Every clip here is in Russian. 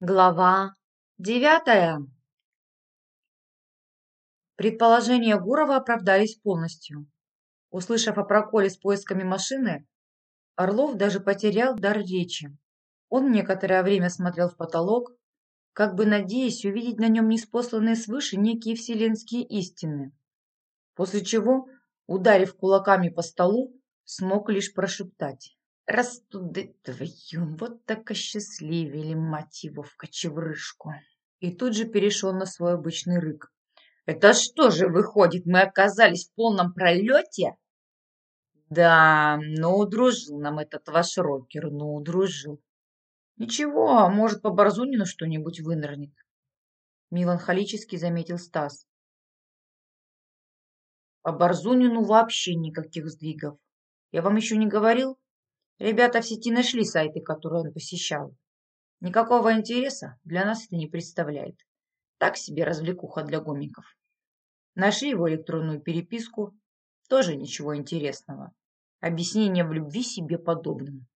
Глава девятая. Предположения Гурова оправдались полностью. Услышав о проколе с поисками машины, Орлов даже потерял дар речи. Он некоторое время смотрел в потолок, как бы надеясь увидеть на нем неспосланные свыше некие вселенские истины. После чего, ударив кулаками по столу, смог лишь прошептать. Растуды твою, вот так осчастливили, мать его, в кочеврышку. И тут же перешел на свой обычный рык. Это что же выходит, мы оказались в полном пролете? Да, ну удружил нам этот ваш рокер, ну удружил. Ничего, может по Борзунину что-нибудь вынырнет. Меланхолически заметил Стас. По Борзунину вообще никаких сдвигов. Я вам еще не говорил? Ребята в сети нашли сайты, которые он посещал. Никакого интереса для нас это не представляет. Так себе развлекуха для гомиков. Нашли его электронную переписку. Тоже ничего интересного. Объяснение в любви себе подобным.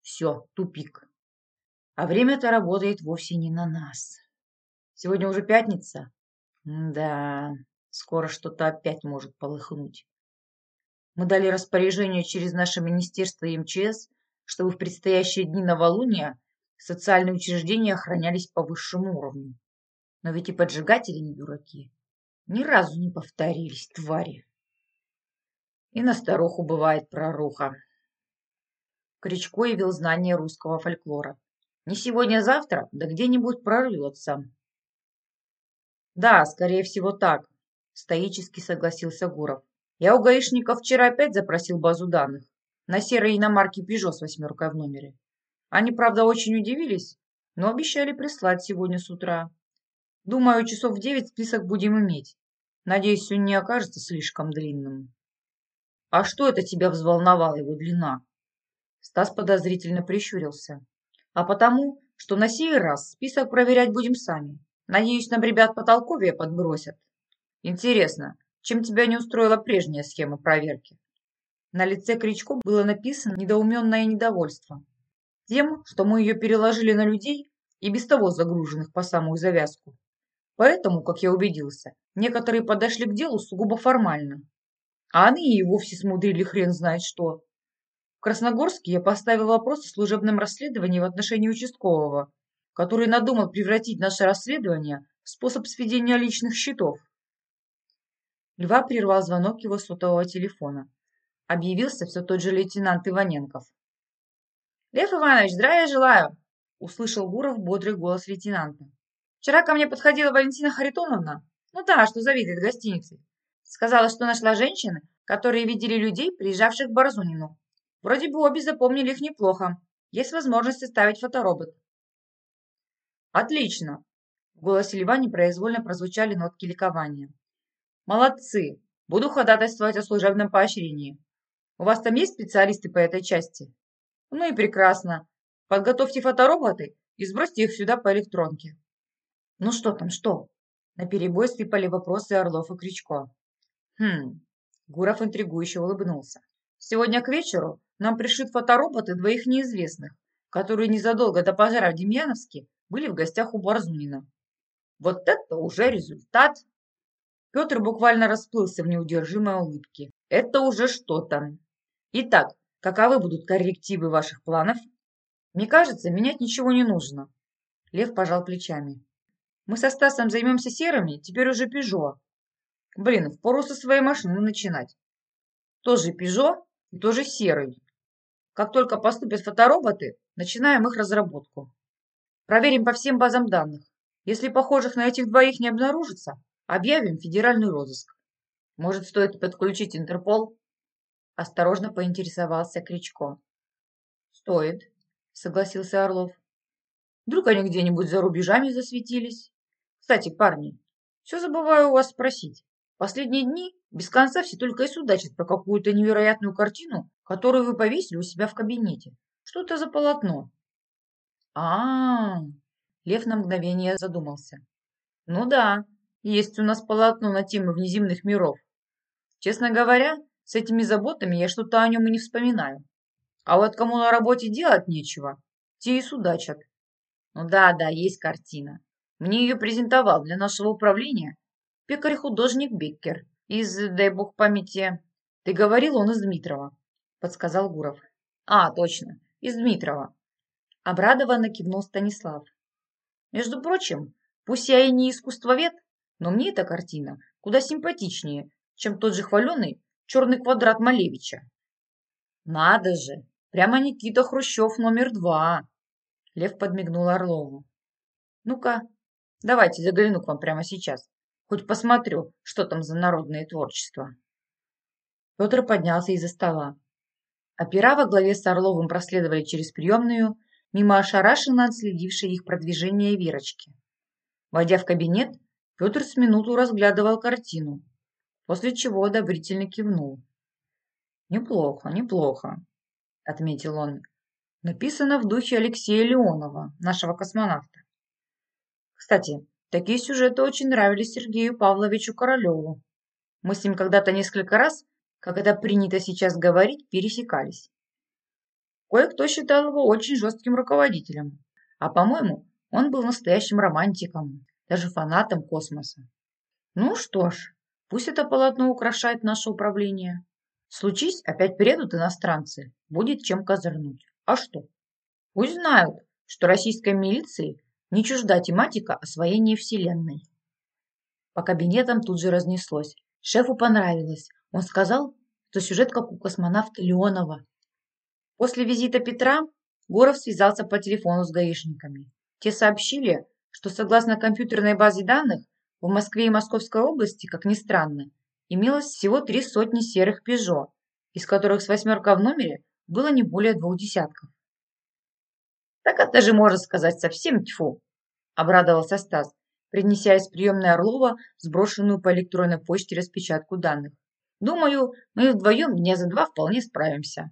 Все, тупик. А время-то работает вовсе не на нас. Сегодня уже пятница. да, скоро что-то опять может полыхнуть. Мы дали распоряжение через наше министерство и МЧС, чтобы в предстоящие дни новолуния социальные учреждения охранялись по высшему уровню. Но ведь и поджигатели не дураки. Ни разу не повторились, твари. И на старуху бывает проруха. Кричко явил знание русского фольклора. Не сегодня-завтра, да где-нибудь прорвется. Да, скорее всего так, стоически согласился Гуров. Я у гаишников вчера опять запросил базу данных на серой иномарке Peugeot с восьмеркой в номере. Они, правда, очень удивились, но обещали прислать сегодня с утра. Думаю, часов в девять список будем иметь. Надеюсь, он не окажется слишком длинным. А что это тебя взволновало, его длина? Стас подозрительно прищурился. А потому, что на сей раз список проверять будем сами. Надеюсь, нам ребят потолковее подбросят. Интересно, чем тебя не устроила прежняя схема проверки. На лице Кричко было написано недоуменное недовольство. Тем, что мы ее переложили на людей и без того загруженных по самую завязку. Поэтому, как я убедился, некоторые подошли к делу сугубо формально. А они и вовсе смудрили хрен знает что. В Красногорске я поставил вопрос о служебном расследовании в отношении участкового, который надумал превратить наше расследование в способ сведения личных счетов. Льва прервал звонок его сотового телефона. Объявился все тот же лейтенант Иваненков. «Лев Иванович, здравия желаю!» Услышал Гуров бодрый голос лейтенанта. «Вчера ко мне подходила Валентина Харитоновна, ну да, что завидует гостинице. Сказала, что нашла женщины, которые видели людей, приезжавших к Борзунину. Вроде бы обе запомнили их неплохо. Есть возможность оставить фоторобот». «Отлично!» В голосе Льва непроизвольно прозвучали нотки ликования. Молодцы. Буду ходатайствовать о служебном поощрении. У вас там есть специалисты по этой части? Ну и прекрасно. Подготовьте фотороботы и сбросьте их сюда по электронке. Ну что там, что? На перебой сыпали вопросы Орлов и Кричко. Хм, Гуров интригующе улыбнулся. Сегодня к вечеру нам пришлют фотороботы двоих неизвестных, которые незадолго до пожара в Демьяновске были в гостях у Борзунина. Вот это уже результат! Петр буквально расплылся в неудержимой улыбке. Это уже что-то. Итак, каковы будут коррективы ваших планов? Мне кажется, менять ничего не нужно. Лев пожал плечами. Мы со Стасом займемся серыми, теперь уже Пежо. Блин, впору со своей машины начинать. Тоже Пежо и тоже серый. Как только поступят фотороботы, начинаем их разработку. Проверим по всем базам данных. Если похожих на этих двоих не обнаружится, Объявим федеральный розыск. Может, стоит подключить Интерпол? Осторожно поинтересовался Кричко. Стоит, согласился Орлов. Вдруг они где-нибудь за рубежами засветились? Кстати, парни, все забываю у вас спросить. Последние дни без конца все только и судачат про какую-то невероятную картину, которую вы повесили у себя в кабинете. Что это за полотно? А, -а, -а Лев на мгновение задумался. Ну да, есть у нас полотно на тему внеземных миров. Честно говоря, с этими заботами я что-то о нем и не вспоминаю. А вот кому на работе делать нечего, те и судачат. Ну да, да, есть картина. Мне ее презентовал для нашего управления пекарь-художник Беккер из, дай бог памяти... Ты говорил, он из Дмитрова, подсказал Гуров. А, точно, из Дмитрова. Обрадованно кивнул Станислав. Между прочим, пусть я и не искусствовед, но мне эта картина куда симпатичнее, чем тот же хваленый черный квадрат Малевича. Надо же, прямо Никита Хрущев номер два. Лев подмигнул Орлову. Ну-ка, давайте загляну к вам прямо сейчас. Хоть посмотрю, что там за народное творчество. Петр поднялся из-за стола. Опера во главе с Орловым проследовали через приемную, мимо ошарашенно отследившей их продвижение Верочки. Войдя в кабинет, Петр с минуту разглядывал картину, после чего одобрительно кивнул. «Неплохо, неплохо», — отметил он. «Написано в духе Алексея Леонова, нашего космонавта. Кстати, такие сюжеты очень нравились Сергею Павловичу Королеву. Мы с ним когда-то несколько раз, как это принято сейчас говорить, пересекались. Кое-кто считал его очень жестким руководителем. А, по-моему, он был настоящим романтиком, даже фанатом космоса. Ну что ж, пусть это полотно украшает наше управление. Случись, опять приедут иностранцы, будет чем козырнуть. А что? Пусть знают, что российской милиции не чужда тематика освоения Вселенной. По кабинетам тут же разнеслось. Шефу понравилось. Он сказал, что сюжет как у космонавта Леонова. После визита Петра Горов связался по телефону с гаишниками. Те сообщили, что согласно компьютерной базе данных в Москве и Московской области, как ни странно, имелось всего три сотни серых «Пежо», из которых с восьмерка в номере было не более двух десятков. «Так это же, можно сказать, совсем тьфу!» – обрадовался Стас, принеся из приемной Орлова сброшенную по электронной почте распечатку данных. «Думаю, мы вдвоем дня за два вполне справимся».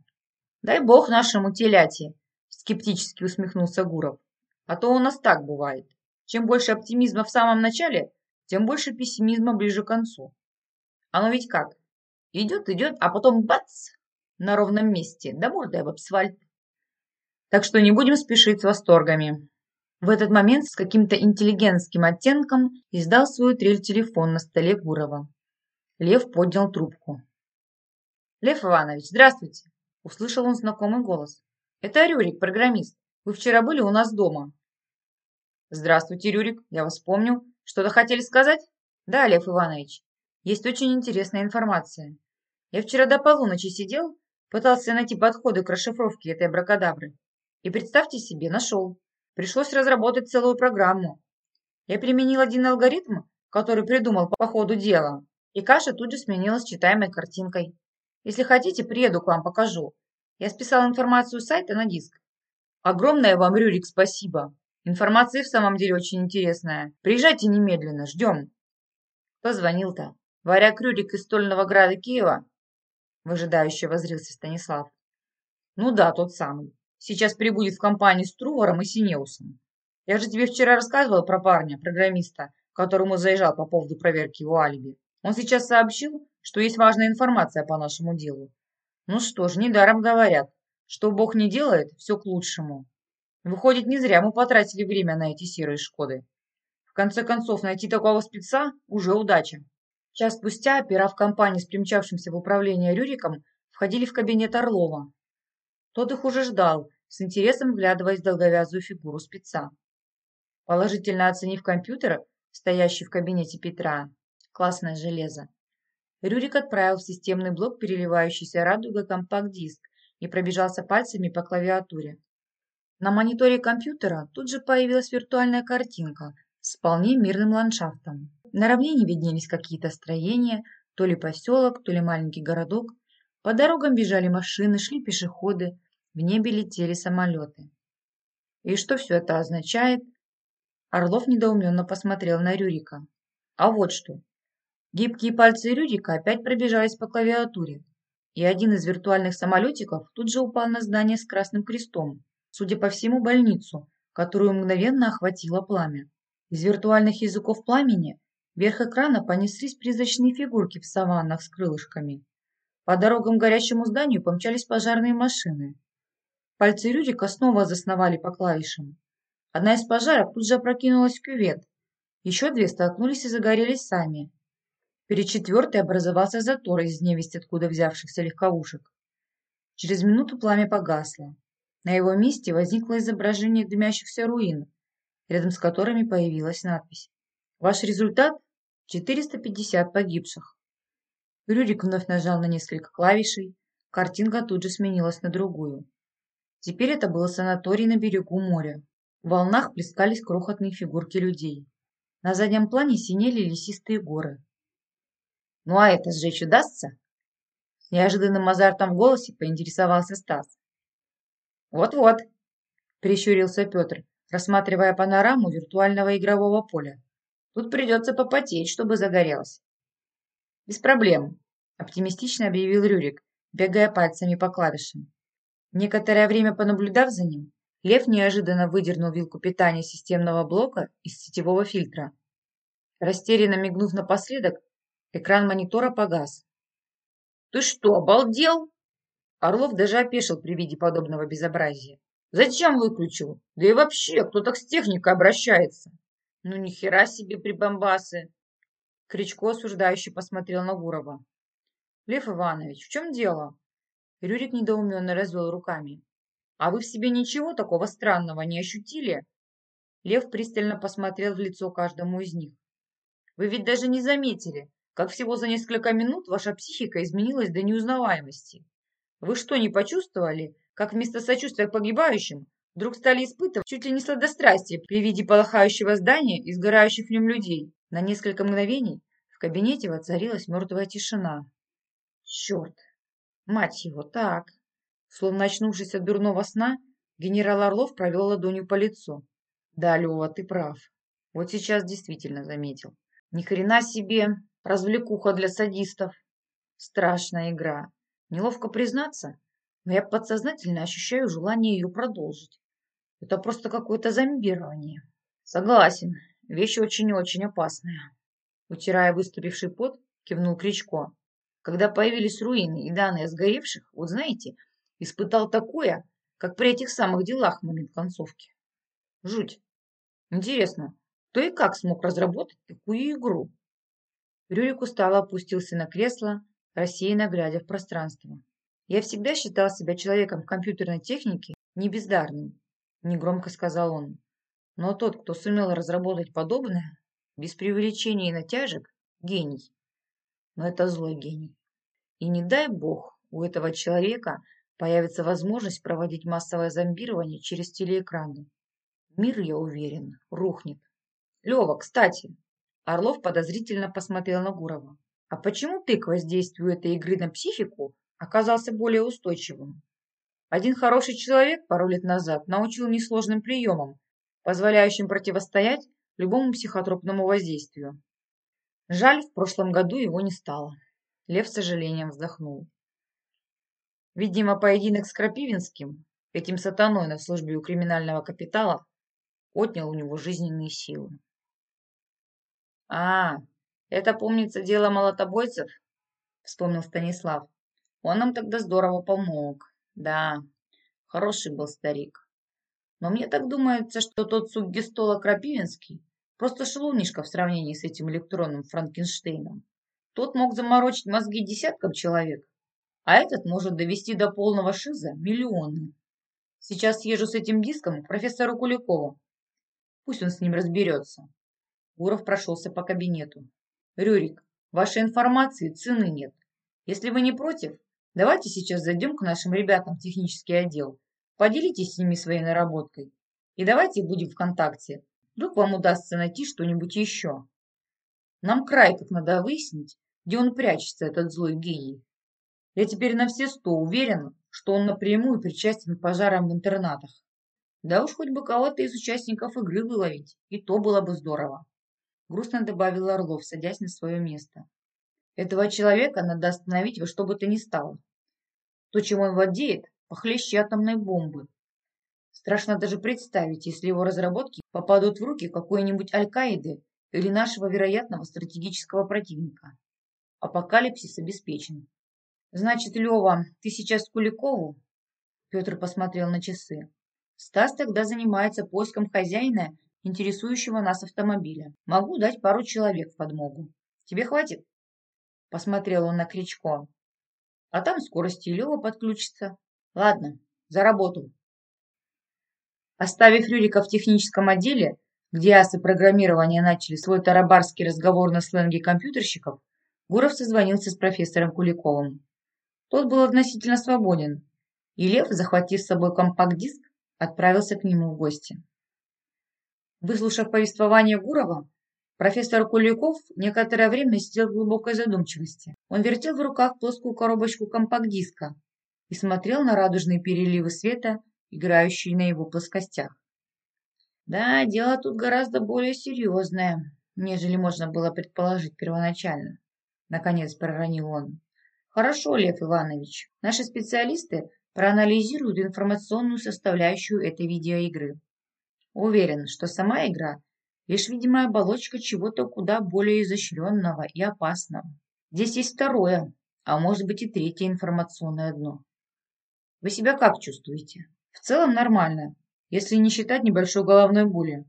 Дай бог нашему теляте, скептически усмехнулся Гуров. А то у нас так бывает. Чем больше оптимизма в самом начале, тем больше пессимизма ближе к концу. Оно ведь как? Идет, идет, а потом бац! На ровном месте, да мордой об асфальт. Так что не будем спешить с восторгами. В этот момент с каким-то интеллигентским оттенком издал свою трель телефон на столе Гурова. Лев поднял трубку. «Лев Иванович, здравствуйте!» Услышал он знакомый голос. «Это Рюрик, программист. Вы вчера были у нас дома». «Здравствуйте, Рюрик. Я вас помню. Что-то хотели сказать?» «Да, Лев Иванович. Есть очень интересная информация. Я вчера до полуночи сидел, пытался найти подходы к расшифровке этой бракодабры. И представьте себе, нашел. Пришлось разработать целую программу. Я применил один алгоритм, который придумал по ходу дела, и каша тут же сменилась читаемой картинкой. Если хотите, приеду к вам, покажу. Я списал информацию с сайта на диск. Огромное вам, Рюрик, спасибо. Информация в самом деле очень интересная. Приезжайте немедленно, ждем. Кто звонил-то? Варяг Рюрик из Стольного Града Киева? Выжидающе возрился Станислав. Ну да, тот самый. Сейчас прибудет в компании с Трувором и Синеусом. Я же тебе вчера рассказывал про парня, программиста, которому заезжал по поводу проверки его алиби. Он сейчас сообщил, что есть важная информация по нашему делу. Ну что ж, недаром говорят, что Бог не делает, все к лучшему. Выходит, не зря мы потратили время на эти серые Шкоды. В конце концов, найти такого спеца – уже удача. Час спустя опера в компании с примчавшимся в управление Рюриком входили в кабинет Орлова. Тот их уже ждал, с интересом вглядываясь в долговязую фигуру спеца. Положительно оценив компьютер, стоящий в кабинете Петра, классное железо, Рюрик отправил в системный блок переливающийся радугой компакт-диск и пробежался пальцами по клавиатуре. На мониторе компьютера тут же появилась виртуальная картинка с вполне мирным ландшафтом. На равнине виднелись какие-то строения, то ли поселок, то ли маленький городок. По дорогам бежали машины, шли пешеходы, в небе летели самолеты. И что все это означает? Орлов недоуменно посмотрел на Рюрика. А вот что. Гибкие пальцы Рюдика опять пробежались по клавиатуре, и один из виртуальных самолетиков тут же упал на здание с красным крестом, судя по всему, больницу, которую мгновенно охватило пламя. Из виртуальных языков пламени вверх экрана понеслись призрачные фигурки в саваннах с крылышками. По дорогам к горящему зданию помчались пожарные машины. Пальцы Рюдика снова засновали по клавишам. Одна из пожаров тут же опрокинулась в кювет. Еще две столкнулись и загорелись сами. Перед четвертой образовался затор из невесть откуда взявшихся легковушек. Через минуту пламя погасло. На его месте возникло изображение дымящихся руин, рядом с которыми появилась надпись. Ваш результат – 450 погибших. Рюрик вновь нажал на несколько клавишей, картинка тут же сменилась на другую. Теперь это был санаторий на берегу моря. В волнах плескались крохотные фигурки людей. На заднем плане синели лесистые горы. «Ну а это сжечь удастся?» С неожиданным азартом в голосе поинтересовался Стас. «Вот-вот», – прищурился Петр, рассматривая панораму виртуального игрового поля. «Тут придется попотеть, чтобы загорелось». «Без проблем», – оптимистично объявил Рюрик, бегая пальцами по клавишам. Некоторое время понаблюдав за ним, Лев неожиданно выдернул вилку питания системного блока из сетевого фильтра. Растерянно мигнув напоследок, экран монитора погас. «Ты что, обалдел?» Орлов даже опешил при виде подобного безобразия. «Зачем выключил? Да и вообще, кто так с техникой обращается?» «Ну, ни хера себе прибамбасы!» Кричко осуждающе посмотрел на Гурова. «Лев Иванович, в чем дело?» Рюрик недоуменно развел руками. «А вы в себе ничего такого странного не ощутили?» Лев пристально посмотрел в лицо каждому из них. «Вы ведь даже не заметили, как всего за несколько минут ваша психика изменилась до неузнаваемости. Вы что, не почувствовали, как вместо сочувствия к погибающим вдруг стали испытывать чуть ли не сладострастие при виде полыхающего здания и сгорающих в нем людей? На несколько мгновений в кабинете воцарилась мертвая тишина. Черт! Мать его, так! Словно очнувшись от дурного сна, генерал Орлов провел ладонью по лицу. Да, Лева, ты прав. Вот сейчас действительно заметил. Ни хрена себе развлекуха для садистов. Страшная игра. Неловко признаться, но я подсознательно ощущаю желание ее продолжить. Это просто какое-то зомбирование. Согласен, вещь очень-очень опасная. Утирая выступивший пот, кивнул Кричко. Когда появились руины и данные сгоревших, вот знаете, испытал такое, как при этих самых делах в момент концовки. Жуть. Интересно, кто и как смог разработать такую игру? Рюрик устало опустился на кресло, рассеянно глядя в пространство. «Я всегда считал себя человеком компьютерной техники не бездарным», – негромко сказал он. «Но тот, кто сумел разработать подобное, без преувеличения и натяжек, гений. Но это злой гений. И не дай бог, у этого человека появится возможность проводить массовое зомбирование через телеэкраны. Мир, я уверен, рухнет. Лева, кстати, Орлов подозрительно посмотрел на Гурова. А почему ты к воздействию этой игры на психику оказался более устойчивым? Один хороший человек пару лет назад научил несложным приемам, позволяющим противостоять любому психотропному воздействию. Жаль, в прошлом году его не стало. Лев с сожалением вздохнул. Видимо, поединок с Крапивинским, этим сатаной на службе у криминального капитала, отнял у него жизненные силы. А, это, помнится, дело молотобойцев, вспомнил Станислав. Он нам тогда здорово помог. Да, хороший был старик. Но мне так думается, что тот субгестола Крапивинский просто шелунишка в сравнении с этим электронным Франкенштейном. Тот мог заморочить мозги десяткам человек, а этот может довести до полного шиза миллионы. Сейчас езжу с этим диском к профессору Куликову. Пусть он с ним разберется. Гуров прошелся по кабинету. Рюрик, вашей информации цены нет. Если вы не против, давайте сейчас зайдем к нашим ребятам в технический отдел. Поделитесь с ними своей наработкой. И давайте будем в контакте. Вдруг вам удастся найти что-нибудь еще. Нам край как надо выяснить, где он прячется, этот злой гений. Я теперь на все сто уверен, что он напрямую причастен к пожарам в интернатах. Да уж хоть бы кого-то из участников игры выловить, и то было бы здорово. Грустно добавил Орлов, садясь на свое место. Этого человека надо остановить во что бы то ни стало. То, чем он владеет, похлеще атомной бомбы. Страшно даже представить, если его разработки попадут в руки какой-нибудь Аль-Каиды или нашего вероятного стратегического противника. Апокалипсис обеспечен. Значит, Лева, ты сейчас к Куликову? Петр посмотрел на часы. Стас тогда занимается поиском хозяина, интересующего нас автомобиля. Могу дать пару человек в подмогу. Тебе хватит?» Посмотрел он на Кричко. «А там скорости Лева подключится. Ладно, за работу». Оставив Рюрика в техническом отделе, где асы программирования начали свой тарабарский разговор на сленге компьютерщиков, Гуров созвонился с профессором Куликовым. Тот был относительно свободен, и Лев, захватив с собой компакт-диск, отправился к нему в гости. Выслушав повествование Гурова, профессор Куликов некоторое время сидел в глубокой задумчивости. Он вертел в руках плоскую коробочку компакт-диска и смотрел на радужные переливы света играющий на его плоскостях. Да, дело тут гораздо более серьезное, нежели можно было предположить первоначально. Наконец проронил он. Хорошо, Лев Иванович, наши специалисты проанализируют информационную составляющую этой видеоигры. Уверен, что сама игра – лишь видимая оболочка чего-то куда более изощренного и опасного. Здесь есть второе, а может быть и третье информационное дно. Вы себя как чувствуете? В целом нормально, если не считать небольшой головной боли.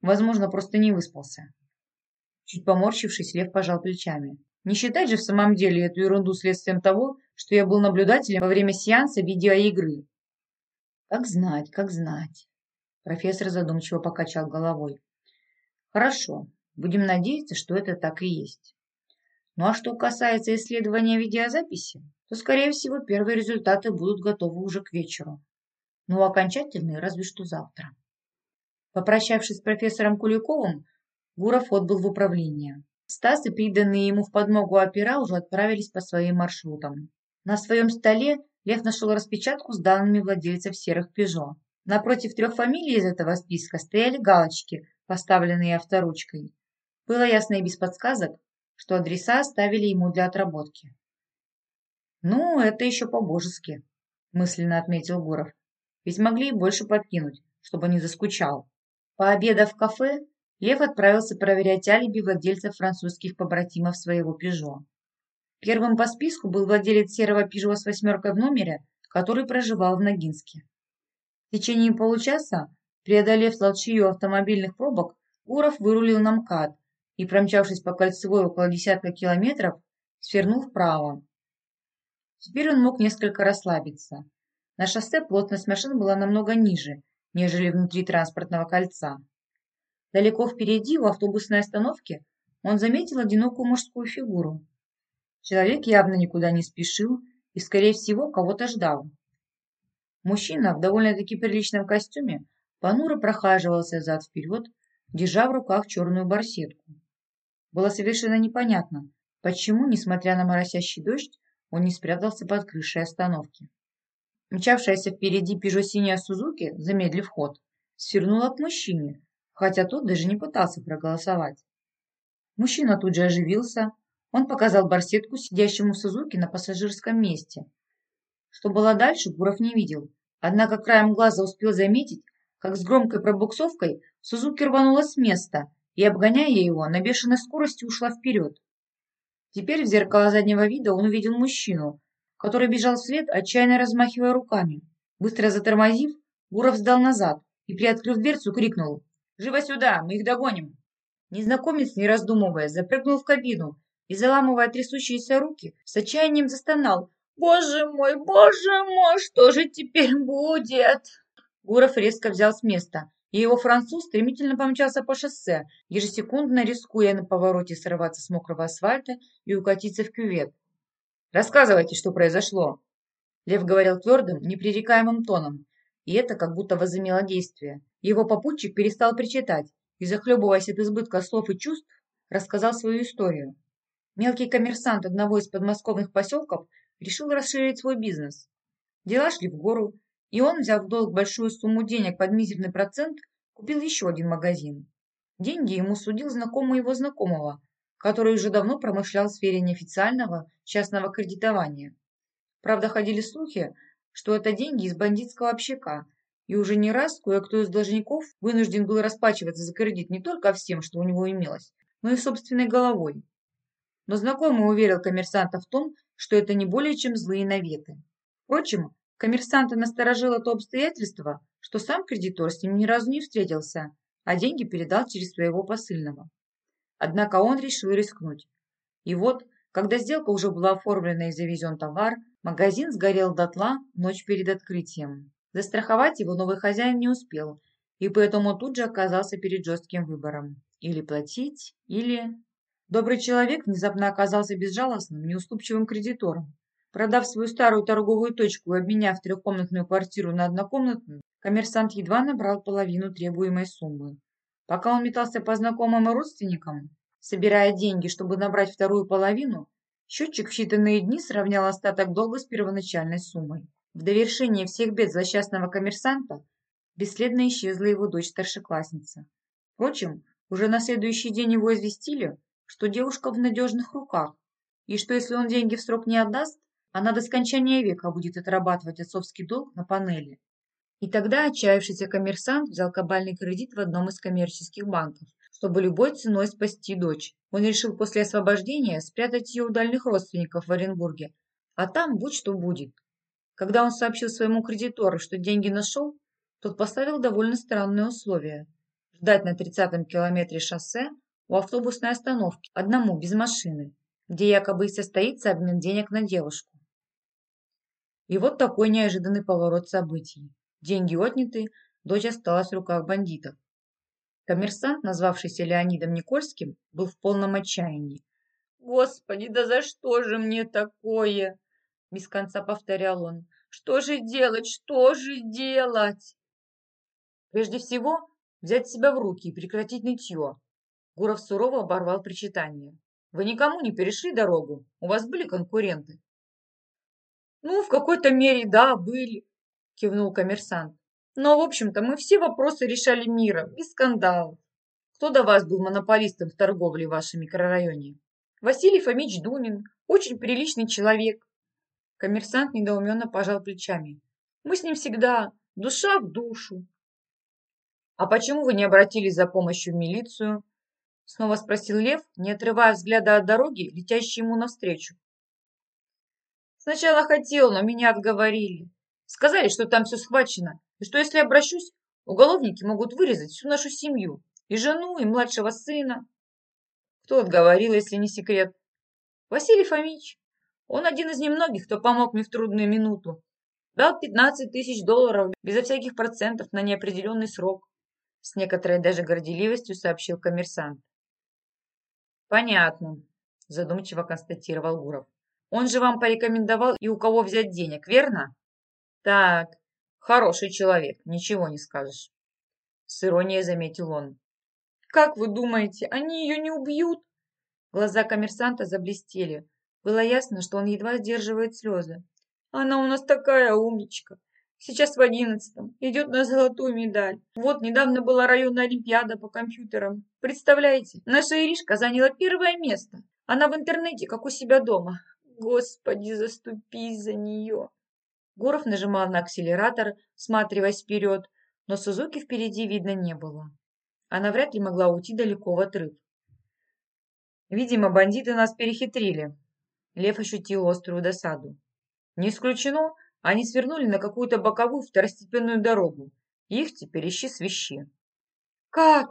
Возможно, просто не выспался. Чуть поморщившись, Лев пожал плечами. Не считать же в самом деле эту ерунду следствием того, что я был наблюдателем во время сеанса видеоигры. Как знать, как знать. Профессор задумчиво покачал головой. Хорошо, будем надеяться, что это так и есть. Ну а что касается исследования видеозаписи, то, скорее всего, первые результаты будут готовы уже к вечеру но окончательный разве что завтра. Попрощавшись с профессором Куликовым, Гуров отбыл в управление. Стас и приданные ему в подмогу опера уже отправились по своим маршрутам. На своем столе Лев нашел распечатку с данными владельцев серых «Пежо». Напротив трех фамилий из этого списка стояли галочки, поставленные авторучкой. Было ясно и без подсказок, что адреса оставили ему для отработки. «Ну, это еще по-божески», – мысленно отметил Гуров. Ведь могли и больше подкинуть, чтобы не заскучал. Пообедав в кафе, Лев отправился проверять алиби владельцев французских побратимов своего «Пежо». Первым по списку был владелец серого «Пежо» с восьмеркой в номере, который проживал в Ногинске. В течение получаса, преодолев толчью автомобильных пробок, Гуров вырулил на МКАД и, промчавшись по кольцевой около десятка километров, свернул вправо. Теперь он мог несколько расслабиться. На шоссе плотность машин была намного ниже, нежели внутри транспортного кольца. Далеко впереди, у автобусной остановки, он заметил одинокую мужскую фигуру. Человек явно никуда не спешил и, скорее всего, кого-то ждал. Мужчина в довольно-таки приличном костюме понуро прохаживался зад-вперед, держа в руках черную барсетку. Было совершенно непонятно, почему, несмотря на моросящий дождь, он не спрятался под крышей остановки. Мчавшаяся впереди Пежо синяя Сузуки, замедлив ход, свернула к мужчине, хотя тот даже не пытался проголосовать. Мужчина тут же оживился. Он показал барсетку сидящему Сузуки на пассажирском месте. Что было дальше, Буров не видел. Однако краем глаза успел заметить, как с громкой пробуксовкой Сузуки рванула с места и, обгоняя его, на бешеной скорости ушла вперед. Теперь в зеркало заднего вида он увидел мужчину, который бежал вслед, отчаянно размахивая руками. Быстро затормозив, Гуров сдал назад и, приоткрыв дверцу, крикнул «Живо сюда, мы их догоним!». Незнакомец, не раздумывая, запрыгнул в кабину и, заламывая трясущиеся руки, с отчаянием застонал «Боже мой, боже мой, что же теперь будет?» Гуров резко взял с места, и его француз стремительно помчался по шоссе, ежесекундно рискуя на повороте сорваться с мокрого асфальта и укатиться в кювет, Рассказывайте, что произошло. Лев говорил твердым, непререкаемым тоном, и это как будто возымело действие. Его попутчик перестал причитать и, захлебываясь от избытка слов и чувств, рассказал свою историю. Мелкий коммерсант одного из подмосковных поселков решил расширить свой бизнес. Дела шли в гору, и он, взяв в долг большую сумму денег под мизерный процент, купил еще один магазин. Деньги ему судил знакомый его знакомого, который уже давно промышлял в сфере неофициального частного кредитования. Правда, ходили слухи, что это деньги из бандитского общака, и уже не раз кое-кто из должников вынужден был расплачиваться за кредит не только всем, что у него имелось, но и собственной головой. Но знакомый уверил коммерсанта в том, что это не более чем злые наветы. Впрочем, коммерсанта насторожило то обстоятельство, что сам кредитор с ним ни разу не встретился, а деньги передал через своего посыльного. Однако он решил рискнуть. И вот, когда сделка уже была оформлена и завезен товар, магазин сгорел дотла ночь перед открытием. Застраховать его новый хозяин не успел, и поэтому тут же оказался перед жестким выбором. Или платить, или... Добрый человек внезапно оказался безжалостным, неуступчивым кредитором. Продав свою старую торговую точку и обменяв трехкомнатную квартиру на однокомнатную, коммерсант едва набрал половину требуемой суммы. Пока он метался по знакомым и родственникам, собирая деньги, чтобы набрать вторую половину, счетчик в считанные дни сравнял остаток долга с первоначальной суммой. В довершение всех бед злосчастного коммерсанта бесследно исчезла его дочь-старшеклассница. Впрочем, уже на следующий день его известили, что девушка в надежных руках, и что если он деньги в срок не отдаст, она до скончания века будет отрабатывать отцовский долг на панели. И тогда отчаявшийся коммерсант взял кабальный кредит в одном из коммерческих банков, чтобы любой ценой спасти дочь. Он решил после освобождения спрятать ее у дальних родственников в Оренбурге, а там будь что будет. Когда он сообщил своему кредитору, что деньги нашел, тот поставил довольно странные условия. Ждать на 30-м километре шоссе у автобусной остановки, одному, без машины, где якобы и состоится обмен денег на девушку. И вот такой неожиданный поворот событий. Деньги отняты, дочь осталась в руках бандитов. Коммерсант, назвавшийся Леонидом Никольским, был в полном отчаянии. «Господи, да за что же мне такое?» Без конца повторял он. «Что же делать? Что же делать?» Прежде всего, взять себя в руки и прекратить нытье. Гуров сурово оборвал причитание. «Вы никому не перешли дорогу? У вас были конкуренты?» «Ну, в какой-то мере, да, были», – кивнул коммерсант. «Но, в общем-то, мы все вопросы решали миром, без скандалов. Кто до вас был монополистом в торговле в вашем микрорайоне? Василий Фомич Дунин, очень приличный человек». Коммерсант недоуменно пожал плечами. «Мы с ним всегда душа в душу». «А почему вы не обратились за помощью в милицию?» Снова спросил Лев, не отрывая взгляда от дороги, летящей ему навстречу. Сначала хотел, но меня отговорили. Сказали, что там все схвачено, и что если обращусь, уголовники могут вырезать всю нашу семью, и жену, и младшего сына. Кто отговорил, если не секрет? Василий Фомич. Он один из немногих, кто помог мне в трудную минуту. Дал 15 тысяч долларов безо всяких процентов на неопределенный срок. С некоторой даже горделивостью сообщил коммерсант. Понятно, задумчиво констатировал Гуров. Он же вам порекомендовал и у кого взять денег, верно? Так, хороший человек, ничего не скажешь. С иронией заметил он. Как вы думаете, они ее не убьют? Глаза коммерсанта заблестели. Было ясно, что он едва сдерживает слезы. Она у нас такая умничка. Сейчас в одиннадцатом. Идет на золотую медаль. Вот, недавно была районная олимпиада по компьютерам. Представляете, наша Иришка заняла первое место. Она в интернете, как у себя дома. Господи, заступись за нее. Гуров нажимал на акселератор, всматриваясь вперед, но Сузуки впереди видно не было. Она вряд ли могла уйти далеко в отрыв. Видимо, бандиты нас перехитрили. Лев ощутил острую досаду. Не исключено, они свернули на какую-то боковую второстепенную дорогу. Их теперь ищи свищи. Как?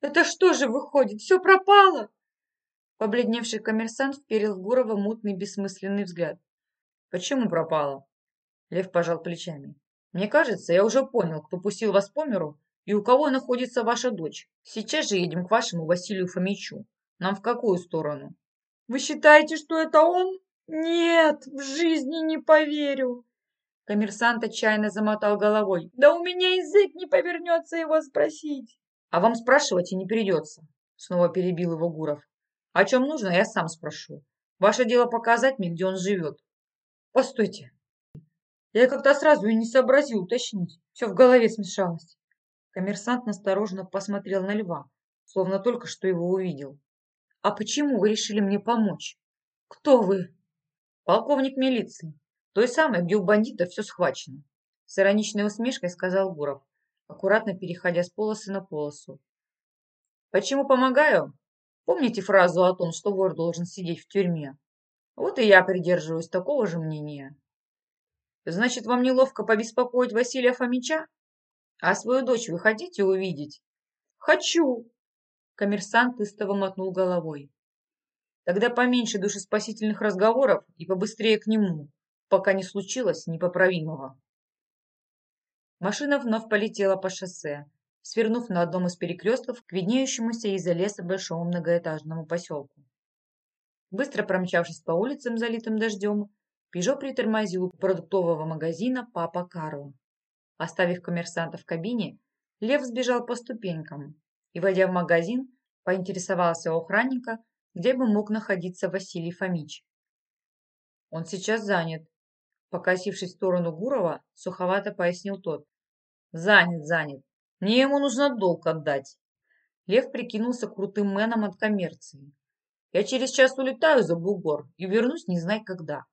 Это что же выходит? Все пропало? Побледневший коммерсант вперил в Гурова мутный бессмысленный взгляд. «Почему пропала?» Лев пожал плечами. «Мне кажется, я уже понял, кто пустил вас по миру и у кого находится ваша дочь. Сейчас же едем к вашему Василию Фомичу. Нам в какую сторону?» «Вы считаете, что это он?» «Нет, в жизни не поверю!» Коммерсант отчаянно замотал головой. «Да у меня язык не повернется его спросить!» «А вам спрашивать и не придется!» Снова перебил его Гуров. О чем нужно, я сам спрошу. Ваше дело показать мне, где он живет. Постойте. Я как-то сразу и не сообразил уточнить. Все в голове смешалось. Коммерсант настороженно посмотрел на льва, словно только что его увидел. «А почему вы решили мне помочь? Кто вы?» «Полковник милиции. Той самой, где у бандитов все схвачено». С ироничной усмешкой сказал Гуров, аккуратно переходя с полосы на полосу. «Почему помогаю? Помните фразу о том, что вор должен сидеть в тюрьме? Вот и я придерживаюсь такого же мнения. Значит, вам неловко побеспокоить Василия Фомича? А свою дочь вы хотите увидеть? Хочу. Коммерсант истово мотнул головой. Тогда поменьше душеспасительных разговоров и побыстрее к нему, пока не случилось непоправимого. Машина вновь полетела по шоссе, свернув на одном из перекрестков к виднеющемуся из-за леса большому многоэтажному поселку. Быстро промчавшись по улицам, залитым дождем, Пежо притормозил у продуктового магазина «Папа Карло». Оставив коммерсанта в кабине, Лев сбежал по ступенькам и, войдя в магазин, поинтересовался у охранника, где бы мог находиться Василий Фомич. «Он сейчас занят», – покосившись в сторону Гурова, суховато пояснил тот. «Занят, занят. Мне ему нужно долг отдать». Лев прикинулся крутым мэном от коммерции. «Я через час улетаю за бугор и вернусь не знай когда».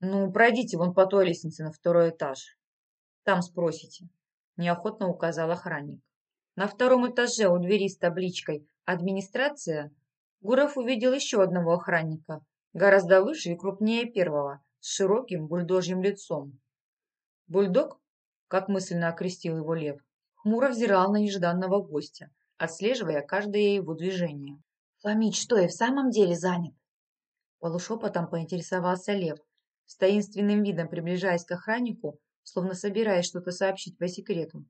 «Ну, пройдите вон по той лестнице на второй этаж. Там спросите», – неохотно указал охранник. На втором этаже у двери с табличкой «Администрация» Гуров увидел еще одного охранника, гораздо выше и крупнее первого, с широким бульдожьим лицом. Бульдог, как мысленно окрестил его Лев, хмуро взирал на нежданного гостя, отслеживая каждое его движение. «Фомич, что, и в самом деле занят?» Полушепотом поинтересовался Лев, с таинственным видом приближаясь к охраннику, словно собираясь что-то сообщить по секрету.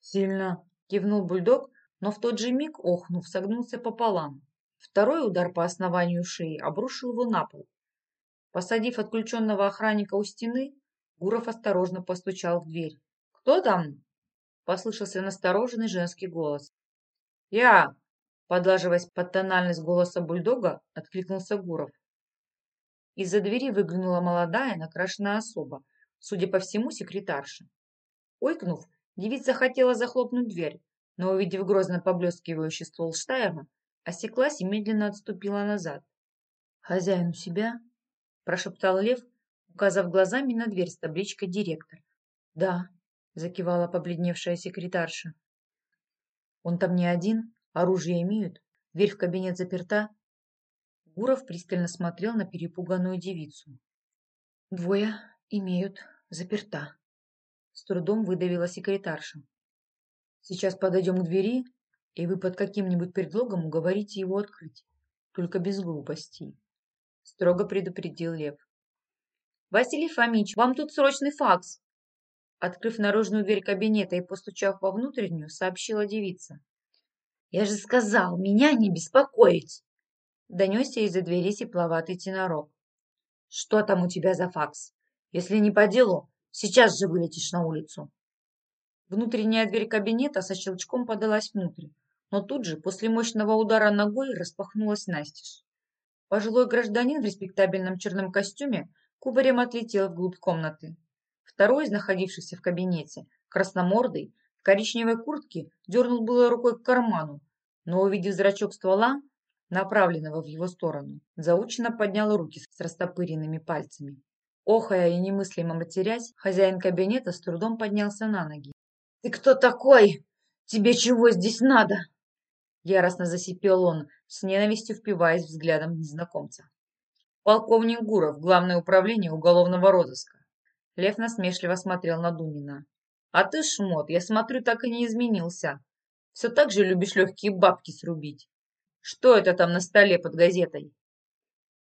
«Сильно!» – кивнул бульдог, но в тот же миг, охнув, согнулся пополам. Второй удар по основанию шеи обрушил его на пол. Посадив отключенного охранника у стены, Гуров осторожно постучал в дверь. «Кто там?» – послышался настороженный женский голос. «Я!» – подлаживаясь под тональность голоса бульдога, откликнулся Гуров. Из-за двери выглянула молодая, накрашенная особа, судя по всему, секретарша. Ойкнув, девица хотела захлопнуть дверь, но, увидев грозно поблескивающий ствол Штайра, осеклась и медленно отступила назад. «Хозяин у себя?» – прошептал Лев, указав глазами на дверь с табличкой «Директор». «Да», – закивала побледневшая секретарша. «Он там не один, оружие имеют, дверь в кабинет заперта, Гуров пристально смотрел на перепуганную девицу. «Двое имеют заперта», — с трудом выдавила секретарша. «Сейчас подойдем к двери, и вы под каким-нибудь предлогом уговорите его открыть. Только без глупостей», — строго предупредил Лев. «Василий Фомич, вам тут срочный факс!» Открыв наружную дверь кабинета и постучав во внутреннюю, сообщила девица. «Я же сказал, меня не беспокоить!» Донесся из-за двери тепловатый тенорок. «Что там у тебя за факс? Если не по делу, сейчас же вылетишь на улицу». Внутренняя дверь кабинета со щелчком подалась внутрь, но тут же, после мощного удара ногой, распахнулась настежь. Пожилой гражданин в респектабельном черном костюме кубарем отлетел вглубь комнаты. Второй из находившихся в кабинете, красномордый, в коричневой куртке, дернул было рукой к карману, но, увидев зрачок ствола, направленного в его сторону, заученно поднял руки с растопыренными пальцами. Охая и немыслимо матерясь, хозяин кабинета с трудом поднялся на ноги. «Ты кто такой? Тебе чего здесь надо?» Яростно засипел он, с ненавистью впиваясь взглядом в незнакомца. «Полковник Гуров, Главное управление уголовного розыска». Лев насмешливо смотрел на Дунина. «А ты, шмот, я смотрю, так и не изменился. Все так же любишь легкие бабки срубить. Что это там на столе под газетой?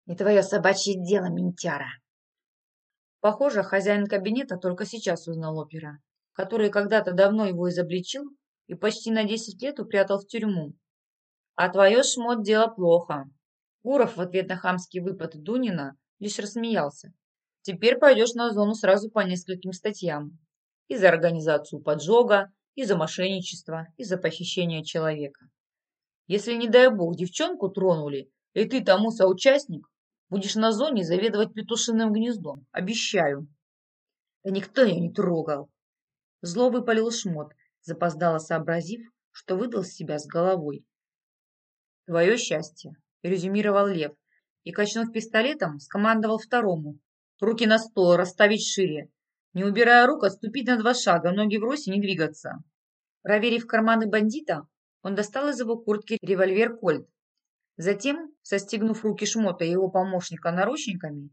Не твое собачье дело, ментяра. Похоже, хозяин кабинета только сейчас узнал опера, который когда-то давно его изобличил и почти на десять лет упрятал в тюрьму. А твое шмот дело плохо. Гуров в ответ на хамский выпад Дунина лишь рассмеялся. Теперь пойдешь на зону сразу по нескольким статьям. И за организацию поджога, и за мошенничество, и за похищение человека. Если, не дай бог, девчонку тронули, и ты тому соучастник, будешь на зоне заведовать петушиным гнездом. Обещаю. Да никто ее не трогал. Зло выпалил шмот, запоздало сообразив, что выдал себя с головой. Твое счастье, резюмировал Лев и, качнув пистолетом, скомандовал второму. Руки на стол, расставить шире. Не убирая рук, отступить на два шага, ноги врозь и не двигаться. Проверив карманы бандита, он достал из его куртки револьвер «Кольт». Затем, состегнув руки шмота и его помощника наручниками,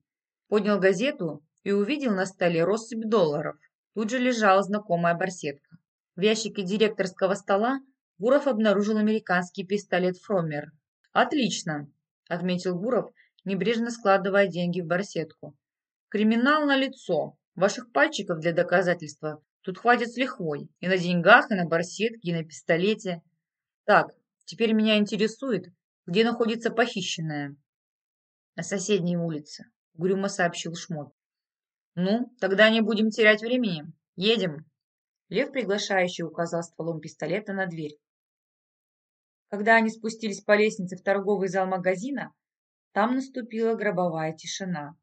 поднял газету и увидел на столе россыпь долларов. Тут же лежала знакомая барсетка. В ящике директорского стола Гуров обнаружил американский пистолет Фромер. «Отлично», – отметил Гуров, небрежно складывая деньги в барсетку. «Криминал на лицо. Ваших пальчиков для доказательства тут хватит с лихвой. И на деньгах, и на барсетке, и на пистолете. Так, теперь меня интересует, где находится похищенная». «На соседней улице», – угрюмо сообщил Шмот. «Ну, тогда не будем терять времени. Едем». Лев приглашающий указал стволом пистолета на дверь. Когда они спустились по лестнице в торговый зал магазина, там наступила гробовая тишина.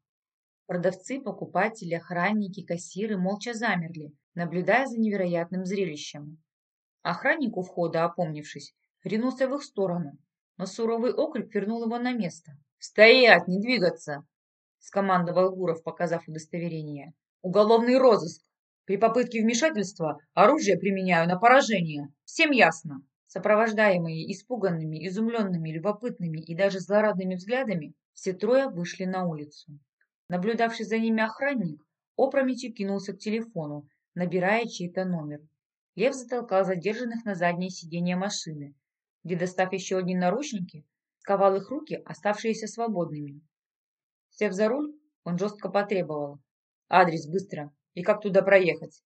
Продавцы, покупатели, охранники, кассиры молча замерли, наблюдая за невероятным зрелищем. Охранник у входа, опомнившись, ринулся в их сторону, но суровый окрик вернул его на место. «Стоять, не двигаться!» – скомандовал Гуров, показав удостоверение. «Уголовный розыск! При попытке вмешательства оружие применяю на поражение. Всем ясно?» Сопровождаемые испуганными, изумленными, любопытными и даже злорадными взглядами, все трое вышли на улицу. Наблюдавший за ними охранник опрометью кинулся к телефону, набирая чей-то номер. Лев затолкал задержанных на заднее сиденье машины, где, достав еще одни наручники, сковал их руки, оставшиеся свободными. Сев за руль, он жестко потребовал. «Адрес быстро! И как туда проехать?»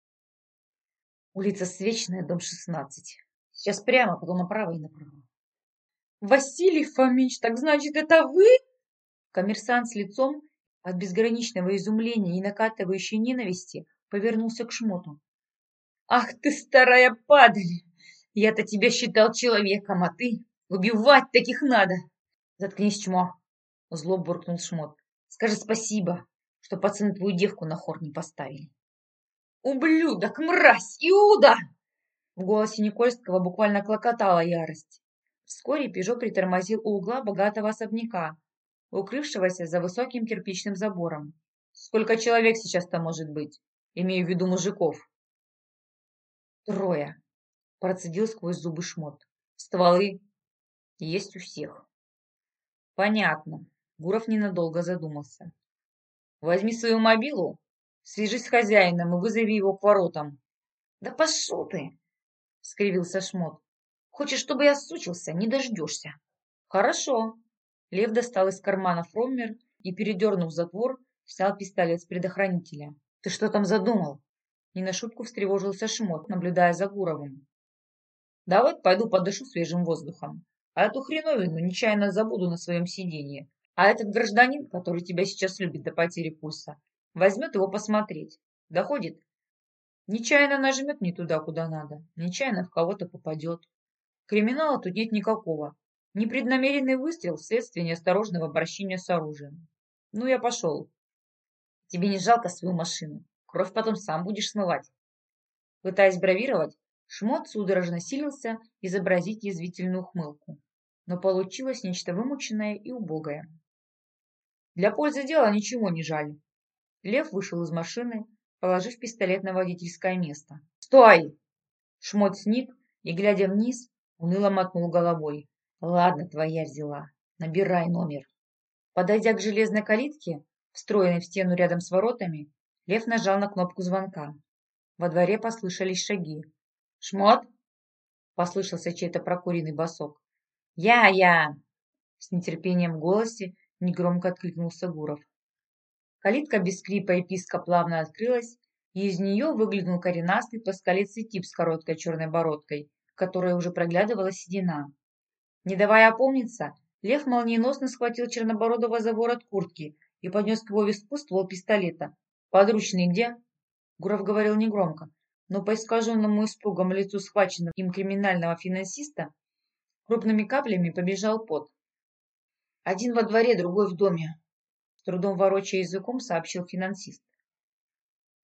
«Улица Свечная, дом 16. Сейчас прямо, потом направо и направо. Василий Фомич, так значит, это вы? Коммерсант с лицом от безграничного изумления и накатывающей ненависти повернулся к шмоту. Ах ты, старая падаль! Я-то тебя считал человеком, а ты... Убивать таких надо! Заткнись, чмо! Зло буркнул шмот. Скажи спасибо, что пацаны твою девку на хор не поставили. Ублюдок, мразь, Иуда! В голосе Никольского буквально клокотала ярость. Вскоре Пежо притормозил у угла богатого особняка, укрывшегося за высоким кирпичным забором. «Сколько человек сейчас там может быть? Имею в виду мужиков». «Трое», – процедил сквозь зубы шмот. «Стволы есть у всех». «Понятно». Гуров ненадолго задумался. «Возьми свою мобилу, свяжись с хозяином и вызови его к воротам». «Да пошел ты!» — скривился Шмот. «Хочешь, чтобы я сучился? Не дождешься». «Хорошо». Лев достал из кармана фроммер и, передернув затвор, снял пистолет с предохранителя. «Ты что там задумал?» Не на шутку встревожился Шмот, наблюдая за Гуровым. «Да вот пойду подышу свежим воздухом. А эту хреновину нечаянно забуду на своем сиденье. А этот гражданин, который тебя сейчас любит до потери пульса, возьмет его посмотреть. Доходит? Нечаянно нажмет не туда, куда надо, нечаянно в кого-то попадет. Криминала тут нет никакого. Непреднамеренный выстрел вследствие неосторожного обращения с оружием. Ну, я пошел. Тебе не жалко свою машину. Кровь потом сам будешь смывать. Пытаясь бравировать, Шмот судорожно силился изобразить язвительную ухмылку. Но получилось нечто вымученное и убогое. Для пользы дела ничего не жаль. Лев вышел из машины, положив пистолет на водительское место. «Стой!» Шмот сник и, глядя вниз, уныло мотнул головой. «Ладно, твоя взяла. Набирай номер». Подойдя к железной калитке, встроенной в стену рядом с воротами, Лев нажал на кнопку звонка. Во дворе послышались шаги. «Шмот?» – послышался чей-то прокуренный босок. «Я, я!» – с нетерпением в голосе негромко откликнулся Гуров. Калитка без скрипа и писка плавно открылась, и из нее выглянул коренастый плосколицый тип с короткой черной бородкой, которая уже проглядывала седина. Не давая опомниться, Лев молниеносно схватил Чернобородова за ворот куртки и поднес к его виску ствол пистолета. «Подручный где?» Гуров говорил негромко, но по искаженному испугом лицу схваченного им криминального финансиста крупными каплями побежал пот. «Один во дворе, другой в доме трудом ворочая языком, сообщил финансист.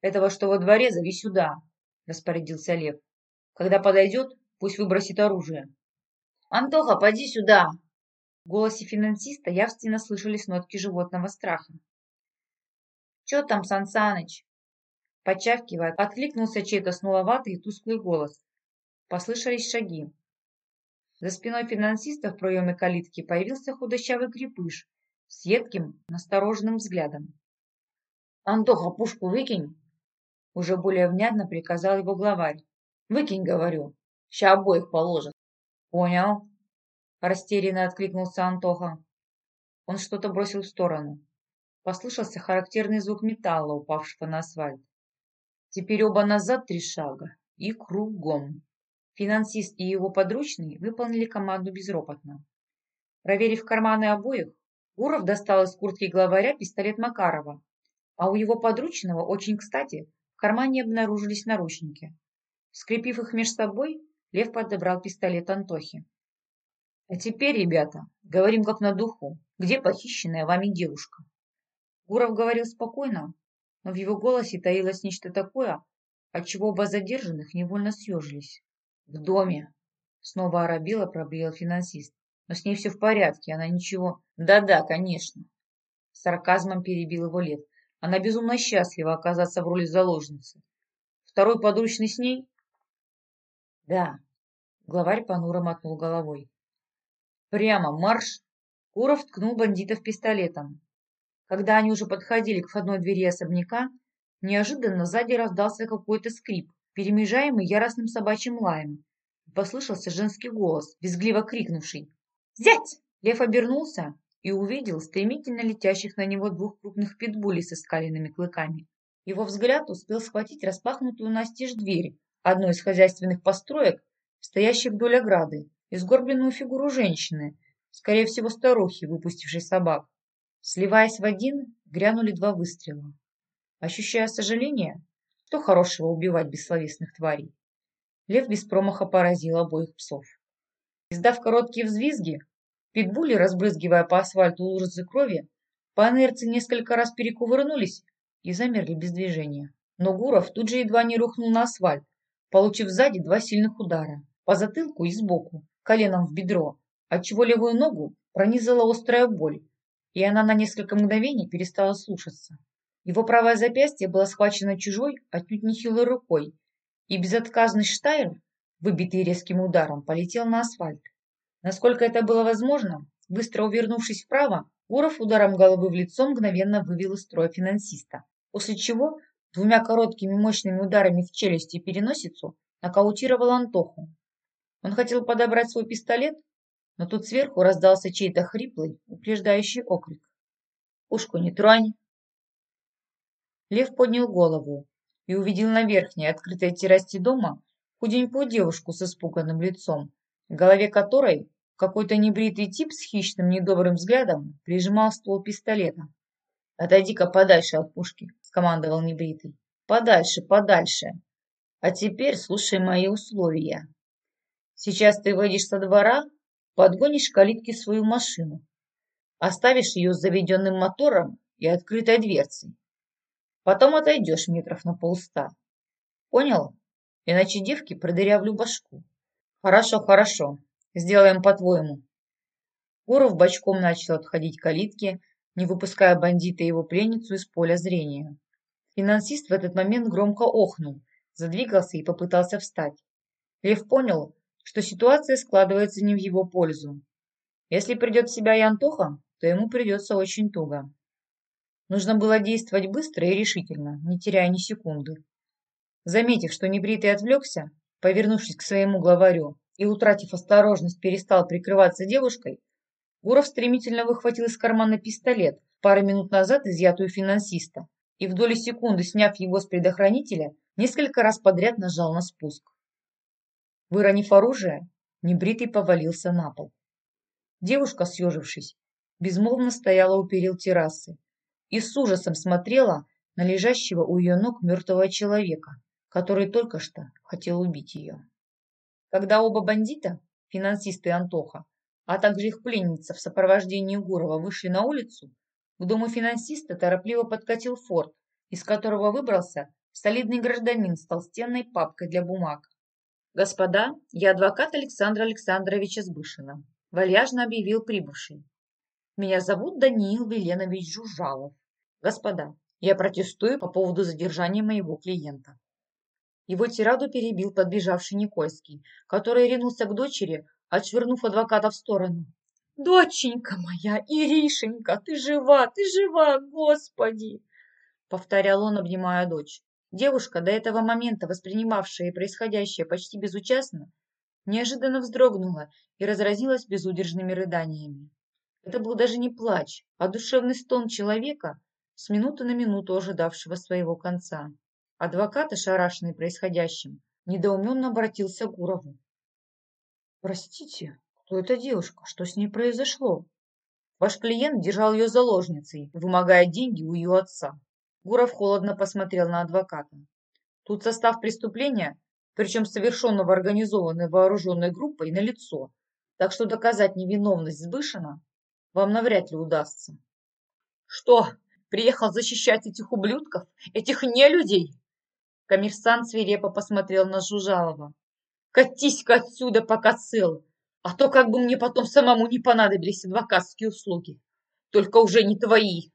«Этого, что во дворе, зови сюда», – распорядился Лев. «Когда подойдет, пусть выбросит оружие». «Антоха, поди сюда!» В голосе финансиста явственно слышались нотки животного страха. «Че там, Сансаныч?» Почавкивая, откликнулся чей-то снуловатый и тусклый голос. Послышались шаги. За спиной финансиста в проеме калитки появился худощавый крепыш с едким, настороженным взглядом. «Антоха, пушку выкинь!» Уже более внятно приказал его главарь. Выкинь, говорю. Ща обоих положат. Понял. Растерянно откликнулся Антоха. Он что-то бросил в сторону. Послышался характерный звук металла, упавшего на асфальт. Теперь оба назад три шага и кругом. Финансист и его подручный выполнили команду безропотно. Проверив карманы обоих, Гуров достал из куртки главаря пистолет Макарова, а у его подручного, очень кстати, в кармане обнаружились наручники. Скрепив их между собой, Лев подобрал пистолет Антохи. «А теперь, ребята, говорим как на духу. Где похищенная вами девушка?» Гуров говорил спокойно, но в его голосе таилось нечто такое, от чего оба задержанных невольно съежились. «В доме!» — снова оробило пробил финансист. «Но с ней все в порядке, она ничего...» «Да-да, конечно!» Сарказмом перебил его Лев. «Она безумно счастлива оказаться в роли заложницы. Второй подручный с ней?» «Да». Главарь понуро мотнул головой. «Прямо марш!» Куров ткнул бандитов пистолетом. Когда они уже подходили к входной двери особняка, неожиданно сзади раздался какой-то скрип, перемежаемый яростным собачьим лаем. Послышался женский голос, визгливо крикнувший «Взять!». Лев обернулся и увидел стремительно летящих на него двух крупных питбулей со скаленными клыками. Его взгляд успел схватить распахнутую настежь дверь одной из хозяйственных построек, стоящей вдоль ограды, и сгорбленную фигуру женщины, скорее всего старухи, выпустившей собак. Сливаясь в один, грянули два выстрела. Ощущая сожаление, что хорошего убивать бессловесных тварей, лев без промаха поразил обоих псов. Издав короткие взвизги, питбули, разбрызгивая по асфальту лужицы крови, по инерции несколько раз перекувырнулись и замерли без движения. Но Гуров тут же едва не рухнул на асфальт, получив сзади два сильных удара, по затылку и сбоку, коленом в бедро, отчего левую ногу пронизала острая боль, и она на несколько мгновений перестала слушаться. Его правое запястье было схвачено чужой, отнюдь не хилой рукой, и безотказный Штайр, выбитый резким ударом, полетел на асфальт. Насколько это было возможно, быстро увернувшись вправо, Уров ударом головы в лицо мгновенно вывел из строя финансиста, после чего двумя короткими мощными ударами в челюсть и переносицу нокаутировал Антоху. Он хотел подобрать свой пистолет, но тут сверху раздался чей-то хриплый, упреждающий окрик. «Пушку не тронь!» Лев поднял голову и увидел на верхней открытой террасе дома худенькую девушку с испуганным лицом, в голове которой какой-то небритый тип с хищным недобрым взглядом прижимал ствол пистолета. «Отойди-ка подальше от пушки», — скомандовал небритый. «Подальше, подальше. А теперь слушай мои условия. Сейчас ты выйдешь со двора подгонишь к калитке свою машину, оставишь ее с заведенным мотором и открытой дверцей. Потом отойдешь метров на полста. Понял? Иначе девки продырявлю башку. Хорошо, хорошо. Сделаем по-твоему. Гуров бочком начал отходить к калитке, не выпуская бандита и его пленницу из поля зрения. Финансист в этот момент громко охнул, задвигался и попытался встать. Лев понял, что ситуация складывается не в его пользу. Если придет в себя и Антоха, то ему придется очень туго. Нужно было действовать быстро и решительно, не теряя ни секунды. Заметив, что небритый отвлекся, повернувшись к своему главарю и, утратив осторожность, перестал прикрываться девушкой, Гуров стремительно выхватил из кармана пистолет, пару минут назад изъятую финансиста, и в доли секунды, сняв его с предохранителя, несколько раз подряд нажал на спуск. Выронив оружие, небритый повалился на пол. Девушка, съежившись, безмолвно стояла у перил террасы и с ужасом смотрела на лежащего у ее ног мертвого человека, который только что хотел убить ее. Когда оба бандита, финансисты и Антоха, а также их пленница в сопровождении Гурова вышли на улицу, к дому финансиста торопливо подкатил форт, из которого выбрался солидный гражданин с толстенной папкой для бумаг «Господа, я адвокат Александра Александровича Сбышина», – вальяжно объявил прибывший. «Меня зовут Даниил Веленович Жужжалов. Господа, я протестую по поводу задержания моего клиента». Его тираду перебил подбежавший Никольский, который ринулся к дочери, отшвырнув адвоката в сторону. «Доченька моя, Иришенька, ты жива, ты жива, Господи!» Повторял он, обнимая дочь. Девушка, до этого момента воспринимавшая происходящее почти безучастно, неожиданно вздрогнула и разразилась безудержными рыданиями. Это был даже не плач, а душевный стон человека, с минуты на минуту ожидавшего своего конца. Адвокат, ошарашенный происходящим, недоуменно обратился к Гурову. «Простите, кто эта девушка? Что с ней произошло?» Ваш клиент держал ее заложницей, вымогая деньги у ее отца. Гуров холодно посмотрел на адвоката. Тут состав преступления, причем совершенного организованной вооруженной группой, налицо, так что доказать невиновность Сбышина вам навряд ли удастся. Что, приехал защищать этих ублюдков, этих нелюдей? Коммерсант свирепо посмотрел на Жужалова. Катись-ка отсюда, пока цел, а то как бы мне потом самому не понадобились адвокатские услуги. Только уже не твои.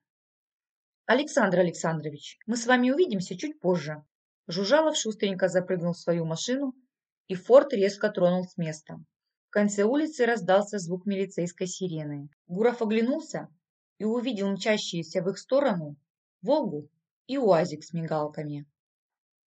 Александр Александрович, мы с вами увидимся чуть позже. Жужалов шустренько запрыгнул в свою машину, и Форд резко тронул с места. В конце улицы раздался звук милицейской сирены. Гуров оглянулся и увидел мчащиеся в их сторону Волгу и УАЗик с мигалками.